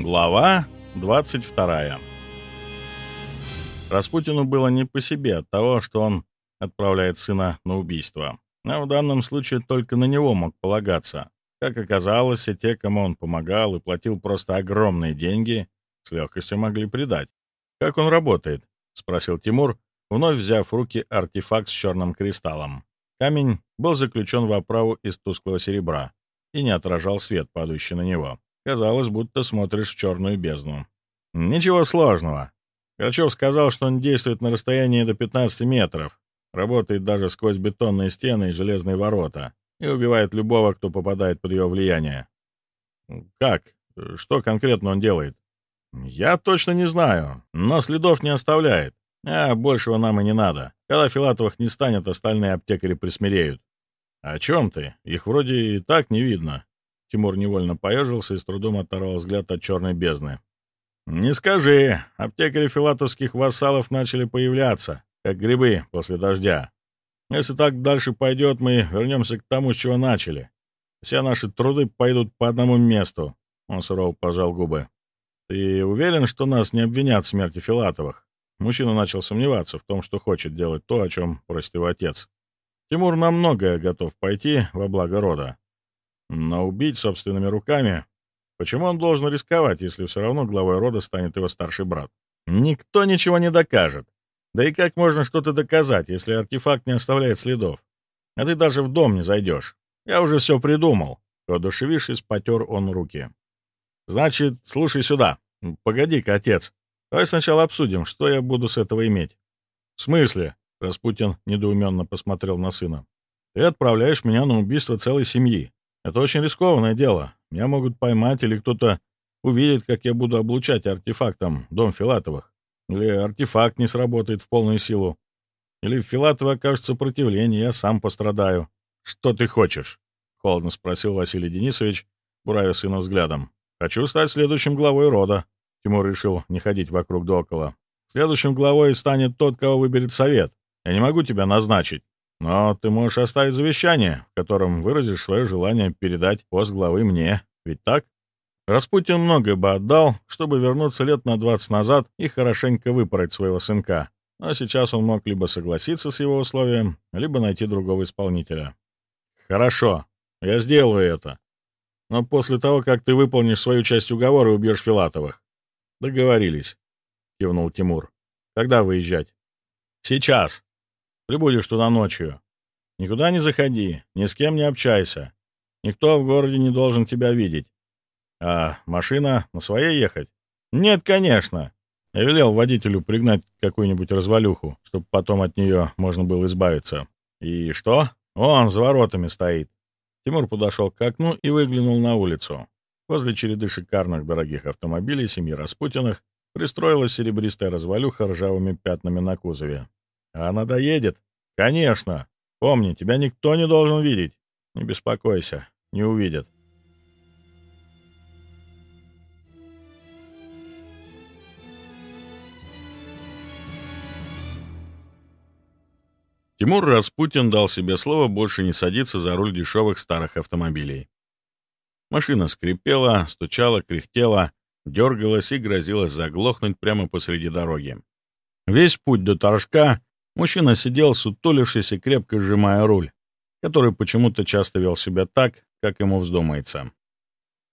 Глава 22 Распутину было не по себе от того, что он отправляет сына на убийство. А в данном случае только на него мог полагаться. Как оказалось, все те, кому он помогал и платил просто огромные деньги, с легкостью могли предать. «Как он работает?» — спросил Тимур, вновь взяв в руки артефакт с черным кристаллом. Камень был заключен в оправу из тусклого серебра и не отражал свет, падающий на него. Казалось, будто смотришь в черную бездну. Ничего сложного. Грачев сказал, что он действует на расстоянии до 15 метров, работает даже сквозь бетонные стены и железные ворота и убивает любого, кто попадает под его влияние. Как? Что конкретно он делает? Я точно не знаю, но следов не оставляет. А большего нам и не надо. Когда Филатовых не станет, остальные аптекари присмиреют. О чем ты? Их вроде и так не видно. Тимур невольно поежился и с трудом оторвал взгляд от черной бездны. «Не скажи. Аптекари филатовских вассалов начали появляться, как грибы после дождя. Если так дальше пойдет, мы вернемся к тому, с чего начали. Все наши труды пойдут по одному месту». Он сурово пожал губы. «Ты уверен, что нас не обвинят в смерти Филатовых?» Мужчина начал сомневаться в том, что хочет делать то, о чем просит его отец. Тимур на многое готов пойти во благо рода. Но убить собственными руками... Почему он должен рисковать, если все равно главой рода станет его старший брат? Никто ничего не докажет. Да и как можно что-то доказать, если артефакт не оставляет следов? А ты даже в дом не зайдешь. Я уже все придумал. Воодушевившись, потер он руки. Значит, слушай сюда. Погоди-ка, отец. Давай сначала обсудим, что я буду с этого иметь. В смысле? Распутин недоуменно посмотрел на сына. Ты отправляешь меня на убийство целой семьи. Это очень рискованное дело. Меня могут поймать или кто-то увидит, как я буду облучать артефактом дом Филатовых. Или артефакт не сработает в полную силу. Или в Филатова окажется сопротивление, я сам пострадаю. Что ты хочешь? — холодно спросил Василий Денисович, буравя сына взглядом. «Хочу стать следующим главой рода». Тимур решил не ходить вокруг да около. «Следующим главой станет тот, кого выберет совет. Я не могу тебя назначить. Но ты можешь оставить завещание, в котором выразишь свое желание передать пост главы мне. Ведь так? Распутин многое бы отдал, чтобы вернуться лет на 20 назад и хорошенько выпороть своего сынка. Но сейчас он мог либо согласиться с его условием, либо найти другого исполнителя. «Хорошо, я сделаю это. Но после того, как ты выполнишь свою часть уговора и убьешь Филатовых». «Договорились», — кивнул Тимур. «Когда выезжать?» «Сейчас», Прибудешь туда ночью. Никуда не заходи, ни с кем не общайся. Никто в городе не должен тебя видеть. А машина на своей ехать? Нет, конечно. Я велел водителю пригнать какую-нибудь развалюху, чтобы потом от нее можно было избавиться. И что? Он за воротами стоит. Тимур подошел к окну и выглянул на улицу. Возле череды шикарных дорогих автомобилей семьи Распутиных пристроилась серебристая развалюха ржавыми пятнами на кузове. Она доедет? Конечно. Помни, тебя никто не должен видеть. Не беспокойся, не увидят. Тимур Распутин дал себе слово больше не садиться за руль дешевых старых автомобилей. Машина скрипела, стучала, кряхтела, дергалась и грозилась заглохнуть прямо посреди дороги. Весь путь до Торжка Мужчина сидел, сутулившись и крепко сжимая руль, который почему-то часто вел себя так, как ему вздумается.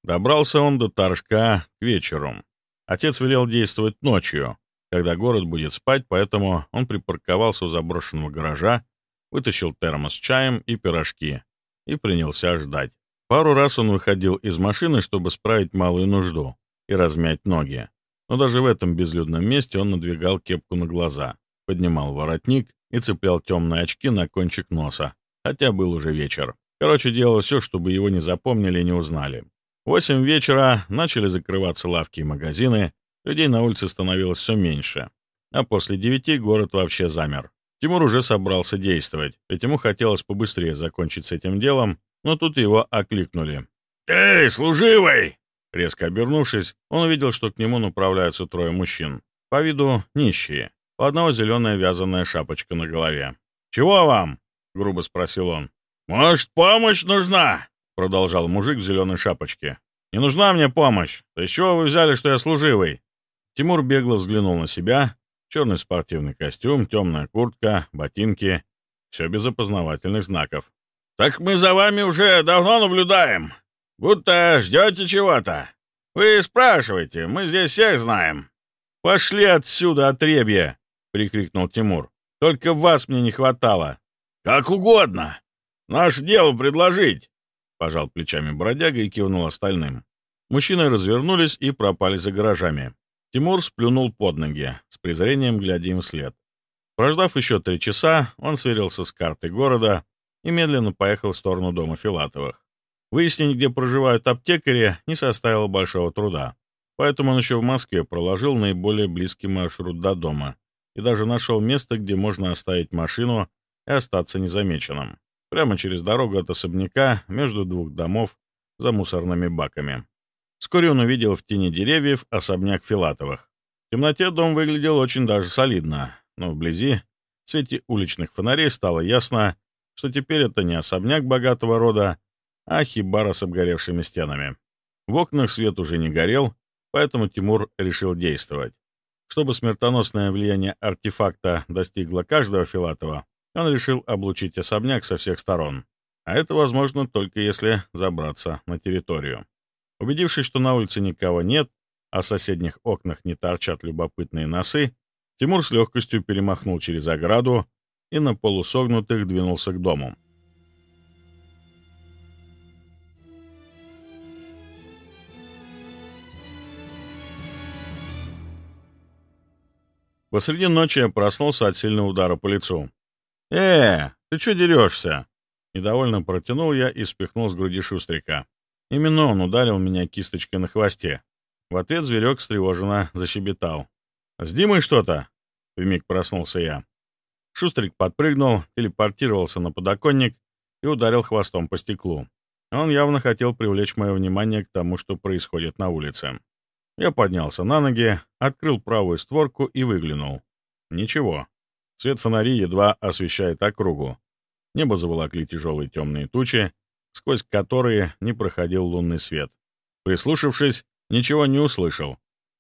Добрался он до Торжка к вечеру. Отец велел действовать ночью, когда город будет спать, поэтому он припарковался у заброшенного гаража, вытащил термос с чаем и пирожки и принялся ждать. Пару раз он выходил из машины, чтобы справить малую нужду и размять ноги. Но даже в этом безлюдном месте он надвигал кепку на глаза поднимал воротник и цеплял темные очки на кончик носа, хотя был уже вечер. Короче, делал все, чтобы его не запомнили и не узнали. Восемь вечера начали закрываться лавки и магазины, людей на улице становилось все меньше. А после девяти город вообще замер. Тимур уже собрался действовать, ведь ему хотелось побыстрее закончить с этим делом, но тут его окликнули. «Эй, служивый!» Резко обернувшись, он увидел, что к нему направляются трое мужчин. По виду нищие. У одного зеленая вязаная шапочка на голове. «Чего вам?» — грубо спросил он. «Может, помощь нужна?» — продолжал мужик в зеленой шапочке. «Не нужна мне помощь. Да из чего вы взяли, что я служивый?» Тимур бегло взглянул на себя. Черный спортивный костюм, темная куртка, ботинки. Все без опознавательных знаков. «Так мы за вами уже давно наблюдаем. Будто ждете чего-то. Вы спрашиваете, мы здесь всех знаем». «Пошли отсюда, отребья!» — прикрикнул Тимур. «Только вас мне не хватало». «Как угодно. Наше дело предложить!» — пожал плечами бродяга и кивнул остальным. Мужчины развернулись и пропали за гаражами. Тимур сплюнул под ноги, с презрением глядя им вслед. Прождав еще три часа, он сверился с картой города и медленно поехал в сторону дома Филатовых. Выяснить, где проживают аптекари, не составило большого труда. Поэтому он еще в Москве проложил наиболее близкий маршрут до дома и даже нашел место, где можно оставить машину и остаться незамеченным. Прямо через дорогу от особняка, между двух домов, за мусорными баками. Вскоре он увидел в тени деревьев особняк Филатовых. В темноте дом выглядел очень даже солидно, но вблизи, в свете уличных фонарей, стало ясно, что теперь это не особняк богатого рода, а хибара с обгоревшими стенами. В окнах свет уже не горел, поэтому Тимур решил действовать. Чтобы смертоносное влияние артефакта достигло каждого Филатова, он решил облучить особняк со всех сторон. А это возможно только если забраться на территорию. Убедившись, что на улице никого нет, а в соседних окнах не торчат любопытные носы, Тимур с легкостью перемахнул через ограду и на полусогнутых двинулся к дому. Посреди ночи я проснулся от сильного удара по лицу. «Э, ты что дерешься?» Недовольно протянул я и спихнул с груди шустрика. Именно он ударил меня кисточкой на хвосте. В ответ зверек встревоженно защебетал. «С Димой что-то?» — вмиг проснулся я. Шустрик подпрыгнул, телепортировался на подоконник и ударил хвостом по стеклу. Он явно хотел привлечь мое внимание к тому, что происходит на улице. Я поднялся на ноги, открыл правую створку и выглянул. Ничего. Свет фонари едва освещает округу. Небо заволокли тяжелые темные тучи, сквозь которые не проходил лунный свет. Прислушавшись, ничего не услышал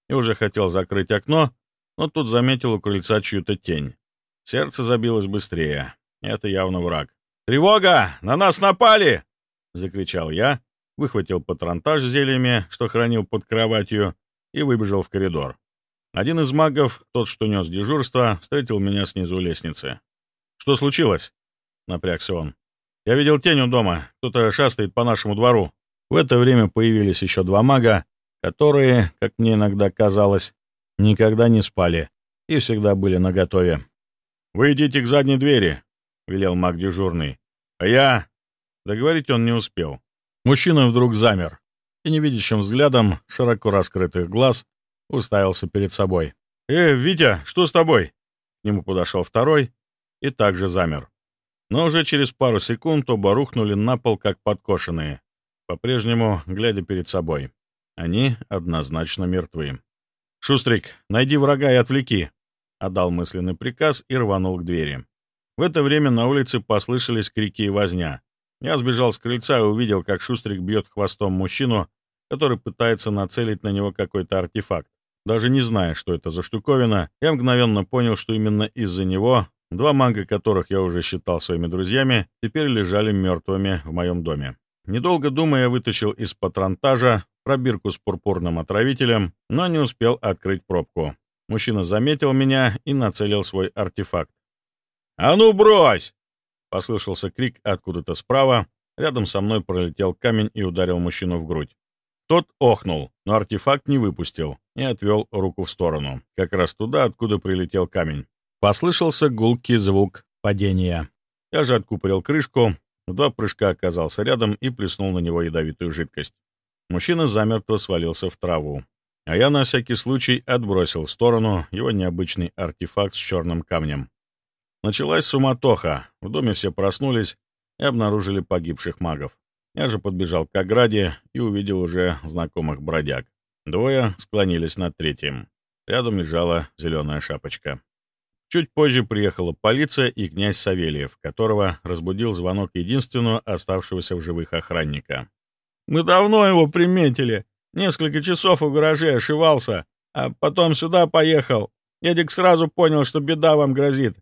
и уже хотел закрыть окно, но тут заметил у крыльца чью-то тень. Сердце забилось быстрее. Это явно враг. «Тревога! На нас напали!» — закричал я, выхватил патронтаж с зельями, что хранил под кроватью, и выбежал в коридор. Один из магов, тот, что нес дежурство, встретил меня снизу лестницы. «Что случилось?» — напрягся он. Я видел тень у дома. Кто-то шастает по нашему двору. В это время появились еще два мага, которые, как мне иногда казалось, никогда не спали и всегда были наготове. «Вы идите к задней двери», — велел маг дежурный. «А я...» Договорить он не успел. Мужчина вдруг замер и невидящим взглядом широко раскрытых глаз уставился перед собой. «Э, Витя, что с тобой?» К нему подошел второй и также замер. Но уже через пару секунд оба рухнули на пол, как подкошенные, по-прежнему глядя перед собой. Они однозначно мертвы. «Шустрик, найди врага и отвлеки!» — отдал мысленный приказ и рванул к двери. В это время на улице послышались крики и возня. Я сбежал с крыльца и увидел, как Шустрик бьет хвостом мужчину, который пытается нацелить на него какой-то артефакт. Даже не зная, что это за штуковина, я мгновенно понял, что именно из-за него Два мага, которых я уже считал своими друзьями, теперь лежали мертвыми в моем доме. Недолго думая, я вытащил из патронтажа пробирку с пурпурным отравителем, но не успел открыть пробку. Мужчина заметил меня и нацелил свой артефакт. «А ну брось!» — послышался крик откуда-то справа. Рядом со мной пролетел камень и ударил мужчину в грудь. Тот охнул, но артефакт не выпустил и отвел руку в сторону, как раз туда, откуда прилетел камень. Послышался гулкий звук падения. Я же откупорил крышку, в два прыжка оказался рядом и плеснул на него ядовитую жидкость. Мужчина замертво свалился в траву, а я на всякий случай отбросил в сторону его необычный артефакт с черным камнем. Началась суматоха, в доме все проснулись и обнаружили погибших магов. Я же подбежал к ограде и увидел уже знакомых бродяг. Двое склонились над третьим. Рядом лежала зеленая шапочка. Чуть позже приехала полиция и князь Савельев, которого разбудил звонок единственного оставшегося в живых охранника. Мы давно его приметили. Несколько часов у гаражей ошивался, а потом сюда поехал. Эдик сразу понял, что беда вам грозит.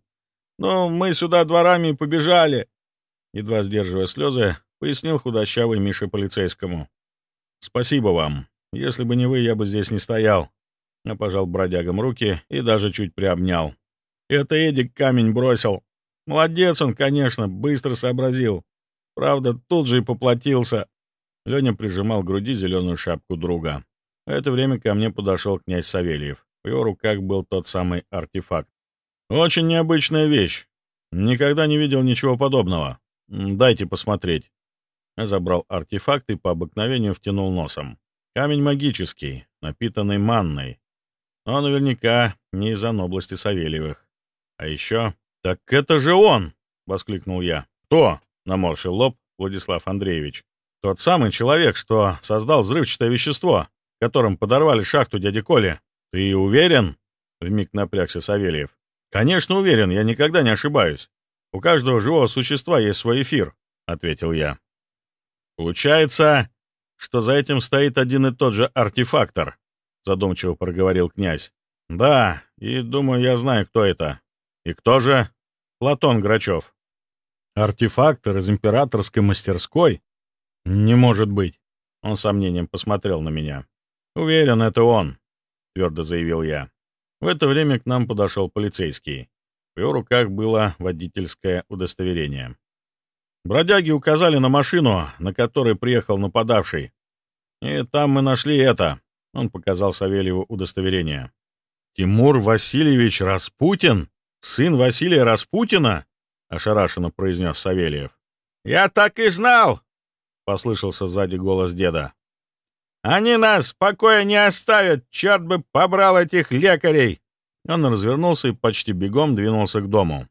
Ну, мы сюда дворами побежали. Едва сдерживая слезы, пояснил худощавый Миша полицейскому. «Спасибо вам. Если бы не вы, я бы здесь не стоял». Я пожал бродягам руки и даже чуть приобнял. «Это Эдик камень бросил. Молодец он, конечно, быстро сообразил. Правда, тут же и поплатился». Леня прижимал к груди зеленую шапку друга. В это время ко мне подошел князь Савельев. В его руках был тот самый артефакт. «Очень необычная вещь. Никогда не видел ничего подобного. Дайте посмотреть». Забрал артефакт и по обыкновению втянул носом. Камень магический, напитанный манной. Но наверняка не из области Савельевых. А еще... «Так это же он!» — воскликнул я. «Кто?» — наморщил лоб Владислав Андреевич. «Тот самый человек, что создал взрывчатое вещество, которым подорвали шахту дяди Коли. Ты уверен?» — вмиг напрягся Савельев. «Конечно уверен, я никогда не ошибаюсь. У каждого живого существа есть свой эфир», — ответил я. «Получается, что за этим стоит один и тот же артефактор», — задумчиво проговорил князь. «Да, и думаю, я знаю, кто это. И кто же? Платон Грачев». «Артефактор из императорской мастерской? Не может быть!» Он с сомнением посмотрел на меня. «Уверен, это он», — твердо заявил я. В это время к нам подошел полицейский. В его руках было водительское удостоверение. Бродяги указали на машину, на которой приехал нападавший. И там мы нашли это. Он показал Савельеву удостоверение. «Тимур Васильевич Распутин? Сын Василия Распутина?» — ошарашенно произнес Савельев. «Я так и знал!» — послышался сзади голос деда. «Они нас в покое не оставят! Черт бы побрал этих лекарей!» Он развернулся и почти бегом двинулся к дому.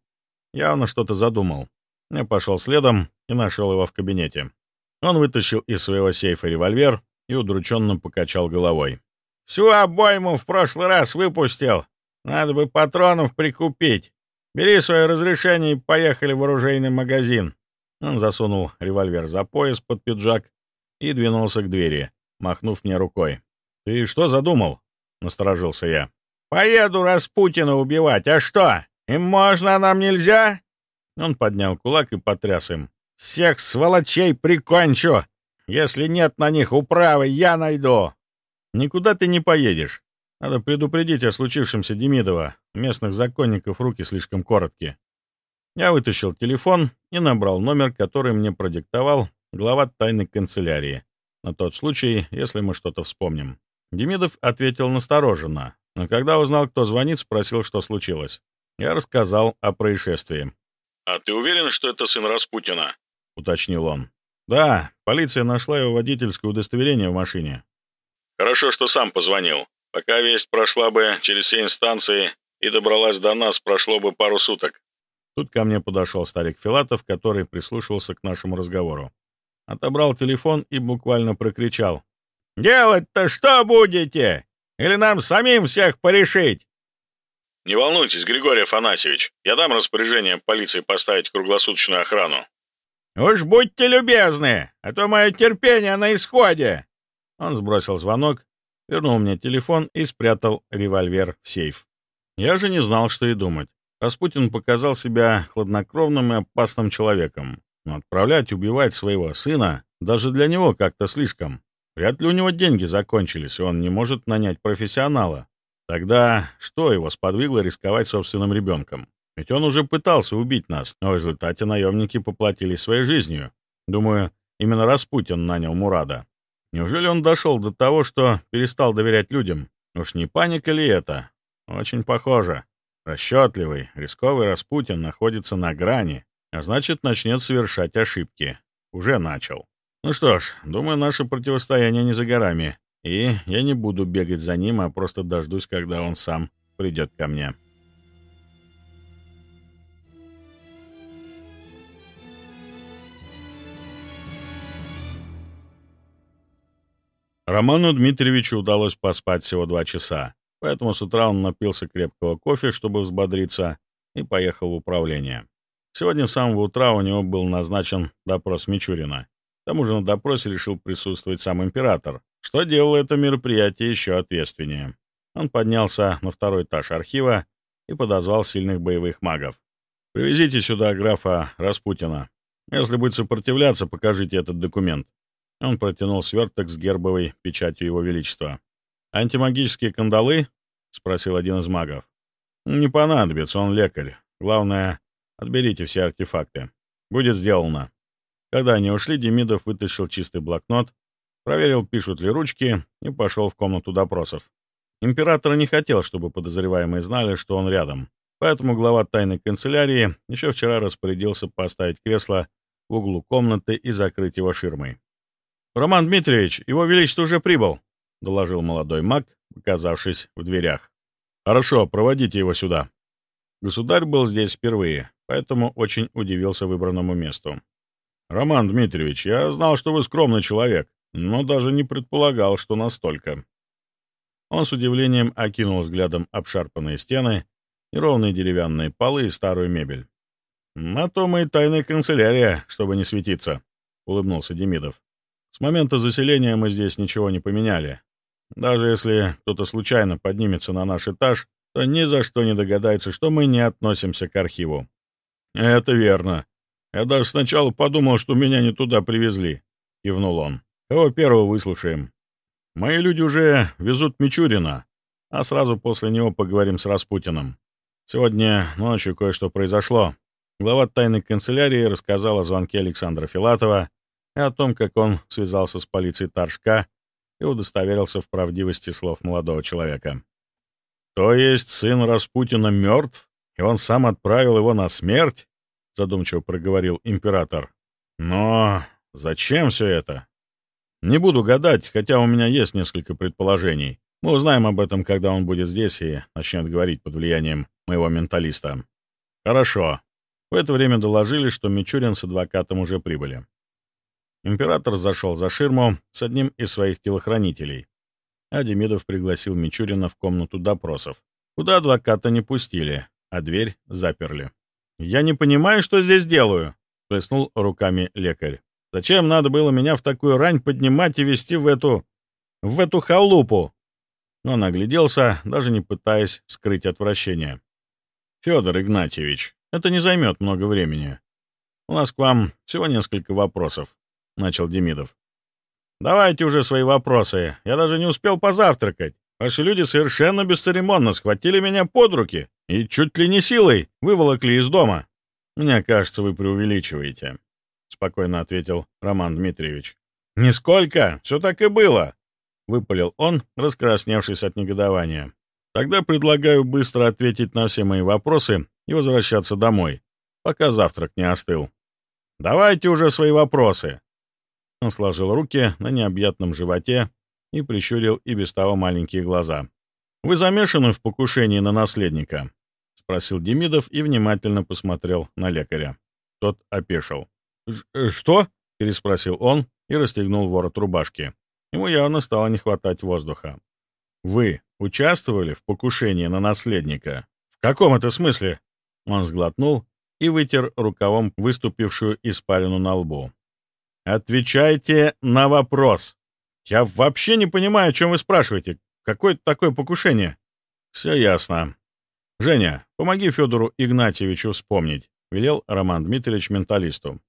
Явно что-то задумал. Я пошел следом и нашел его в кабинете. Он вытащил из своего сейфа револьвер и удрученно покачал головой. «Всю обойму в прошлый раз выпустил. Надо бы патронов прикупить. Бери свое разрешение и поехали в оружейный магазин». Он засунул револьвер за пояс под пиджак и двинулся к двери, махнув мне рукой. «Ты что задумал?» — насторожился я. «Поеду Распутина убивать, а что? Им можно, а нам нельзя?» Он поднял кулак и потряс им. «Всех сволочей прикончу! Если нет на них управы, я найду!» «Никуда ты не поедешь. Надо предупредить о случившемся Демидова. местных законников руки слишком короткие». Я вытащил телефон и набрал номер, который мне продиктовал глава тайной канцелярии, на тот случай, если мы что-то вспомним. Демидов ответил настороженно, но когда узнал, кто звонит, спросил, что случилось. Я рассказал о происшествии. «А ты уверен, что это сын Распутина?» — уточнил он. «Да, полиция нашла его водительское удостоверение в машине». «Хорошо, что сам позвонил. Пока весть прошла бы через все инстанции и добралась до нас, прошло бы пару суток». Тут ко мне подошел старик Филатов, который прислушивался к нашему разговору. Отобрал телефон и буквально прокричал. «Делать-то что будете? Или нам самим всех порешить?» «Не волнуйтесь, Григорий Афанасьевич, я дам распоряжение полиции поставить круглосуточную охрану». «Уж будьте любезны, а то мое терпение на исходе!» Он сбросил звонок, вернул мне телефон и спрятал револьвер в сейф. Я же не знал, что и думать. Распутин показал себя хладнокровным и опасным человеком. Но отправлять убивать своего сына даже для него как-то слишком. Вряд ли у него деньги закончились, и он не может нанять профессионала. Тогда что его сподвигло рисковать собственным ребенком? Ведь он уже пытался убить нас, но в результате наемники поплатились своей жизнью. Думаю, именно Распутин нанял Мурада. Неужели он дошел до того, что перестал доверять людям? Уж не паника ли это? Очень похоже. Расчетливый, рисковый Распутин находится на грани, а значит, начнет совершать ошибки. Уже начал. Ну что ж, думаю, наше противостояние не за горами. И я не буду бегать за ним, а просто дождусь, когда он сам придет ко мне. Роману Дмитриевичу удалось поспать всего два часа, поэтому с утра он напился крепкого кофе, чтобы взбодриться, и поехал в управление. Сегодня с самого утра у него был назначен допрос Мичурина. К тому же на допросе решил присутствовать сам император, что делало это мероприятие еще ответственнее. Он поднялся на второй этаж архива и подозвал сильных боевых магов. «Привезите сюда графа Распутина. Если будет сопротивляться, покажите этот документ». Он протянул сверток с гербовой печатью Его Величества. «Антимагические кандалы?» — спросил один из магов. «Не понадобится, он лекарь. Главное, отберите все артефакты. Будет сделано». Когда они ушли, Демидов вытащил чистый блокнот, проверил, пишут ли ручки, и пошел в комнату допросов. Император не хотел, чтобы подозреваемые знали, что он рядом, поэтому глава тайной канцелярии еще вчера распорядился поставить кресло в углу комнаты и закрыть его ширмой. «Роман Дмитриевич, его величество уже прибыл», — доложил молодой маг, оказавшись в дверях. «Хорошо, проводите его сюда». Государь был здесь впервые, поэтому очень удивился выбранному месту. «Роман Дмитриевич, я знал, что вы скромный человек, но даже не предполагал, что настолько». Он с удивлением окинул взглядом обшарпанные стены, неровные деревянные полы и старую мебель. «На то мы и тайная канцелярия, чтобы не светиться», — улыбнулся Демидов. «С момента заселения мы здесь ничего не поменяли. Даже если кто-то случайно поднимется на наш этаж, то ни за что не догадается, что мы не относимся к архиву». «Это верно. Я даже сначала подумал, что меня не туда привезли», — кивнул он. «Кого первого выслушаем?» «Мои люди уже везут Мичурина, а сразу после него поговорим с Распутиным. Сегодня ночью кое-что произошло. Глава тайной канцелярии рассказал о звонке Александра Филатова и о том, как он связался с полицией Торжка и удостоверился в правдивости слов молодого человека. «То есть сын Распутина мертв, и он сам отправил его на смерть?» — задумчиво проговорил император. «Но зачем все это?» «Не буду гадать, хотя у меня есть несколько предположений. Мы узнаем об этом, когда он будет здесь и начнет говорить под влиянием моего менталиста». «Хорошо». В это время доложили, что Мичурин с адвокатом уже прибыли. Император зашел за ширму с одним из своих телохранителей, а Демидов пригласил Мичурина в комнату допросов, куда адвоката не пустили, а дверь заперли. «Я не понимаю, что здесь делаю», — плеснул руками лекарь. «Зачем надо было меня в такую рань поднимать и вести в эту... в эту халупу?» Но он огляделся, даже не пытаясь скрыть отвращение. «Федор Игнатьевич, это не займет много времени. У нас к вам всего несколько вопросов. — начал Демидов. «Давайте уже свои вопросы. Я даже не успел позавтракать. Ваши люди совершенно бесцеремонно схватили меня под руки и чуть ли не силой выволокли из дома. Мне кажется, вы преувеличиваете», — спокойно ответил Роман Дмитриевич. «Нисколько. Все так и было», — выпалил он, раскрасневшись от негодования. «Тогда предлагаю быстро ответить на все мои вопросы и возвращаться домой, пока завтрак не остыл. Давайте уже свои вопросы. Он сложил руки на необъятном животе и прищурил и без того маленькие глаза. «Вы замешаны в покушении на наследника?» — спросил Демидов и внимательно посмотрел на лекаря. Тот опешил. «Э, «Что?» — переспросил он и расстегнул ворот рубашки. Ему явно стало не хватать воздуха. «Вы участвовали в покушении на наследника?» «В каком это смысле?» Он сглотнул и вытер рукавом выступившую испарину на лбу. «Отвечайте на вопрос. Я вообще не понимаю, о чем вы спрашиваете. Какое такое покушение?» «Все ясно. Женя, помоги Федору Игнатьевичу вспомнить», — велел Роман Дмитриевич менталисту.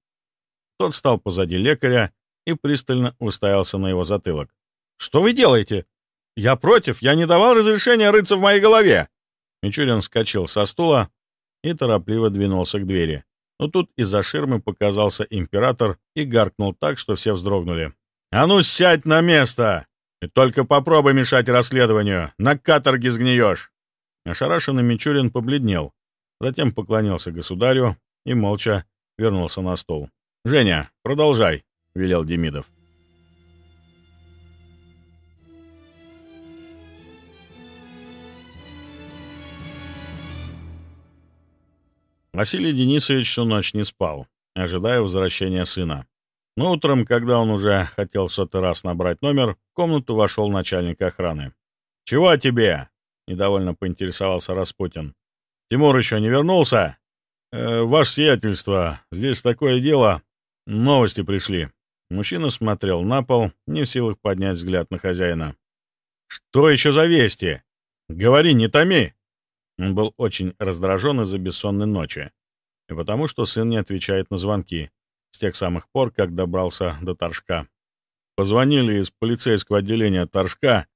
Тот встал позади лекаря и пристально уставился на его затылок. «Что вы делаете? Я против, я не давал разрешения рыться в моей голове!» Мичурин вскочил со стула и торопливо двинулся к двери. Но тут из-за ширмы показался император и гаркнул так, что все вздрогнули. «А ну, сядь на место! И только попробуй мешать расследованию! На каторге сгниешь!» Ошарашенный Мичурин побледнел, затем поклонился государю и молча вернулся на стол. «Женя, продолжай», — велел Демидов. Василий Денисович всю ночь не спал, ожидая возвращения сына. Но утром, когда он уже хотел в сотый раз набрать номер, в комнату вошел начальник охраны. «Чего тебе?» — недовольно поинтересовался Распутин. «Тимур еще не вернулся?» э, «Ваше сиятельство, здесь такое дело. Новости пришли». Мужчина смотрел на пол, не в силах поднять взгляд на хозяина. «Что еще за вести? Говори, не томи!» Он был очень раздражен из-за бессонной ночи, и потому что сын не отвечает на звонки с тех самых пор, как добрался до Торжка. Позвонили из полицейского отделения Торжка.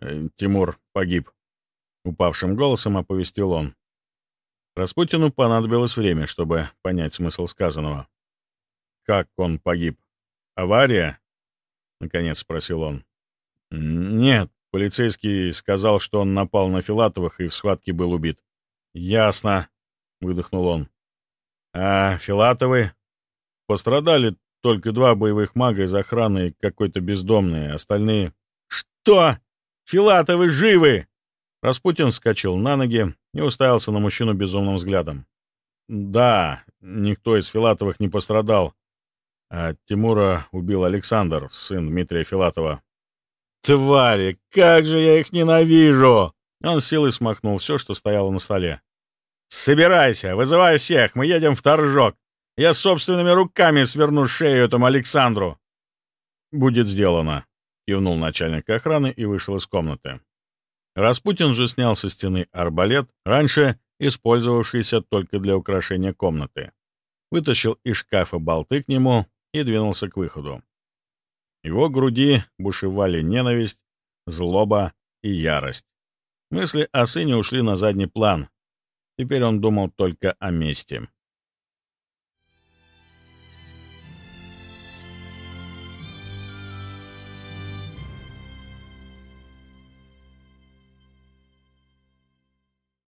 Э, Тимур погиб. Упавшим голосом оповестил он. Распутину понадобилось время, чтобы понять смысл сказанного. «Как он погиб? Авария?» — наконец спросил он. «Нет, полицейский сказал, что он напал на Филатовых и в схватке был убит». «Ясно», — выдохнул он. «А Филатовы?» «Пострадали только два боевых мага из охраны и какой-то бездомный, остальные...» «Что? Филатовы живы!» Распутин вскочил на ноги и уставился на мужчину безумным взглядом. «Да, никто из Филатовых не пострадал, а Тимура убил Александр, сын Дмитрия Филатова». «Твари, как же я их ненавижу!» Он силой смахнул все, что стояло на столе. «Собирайся, вызывай всех, мы едем в Торжок. Я собственными руками сверну шею этому Александру». «Будет сделано», — кивнул начальник охраны и вышел из комнаты. Распутин же снял со стены арбалет, раньше использовавшийся только для украшения комнаты. Вытащил из шкафа болты к нему и двинулся к выходу. Его груди бушевали ненависть, злоба и ярость. Мысли о сыне ушли на задний план. Теперь он думал только о мести.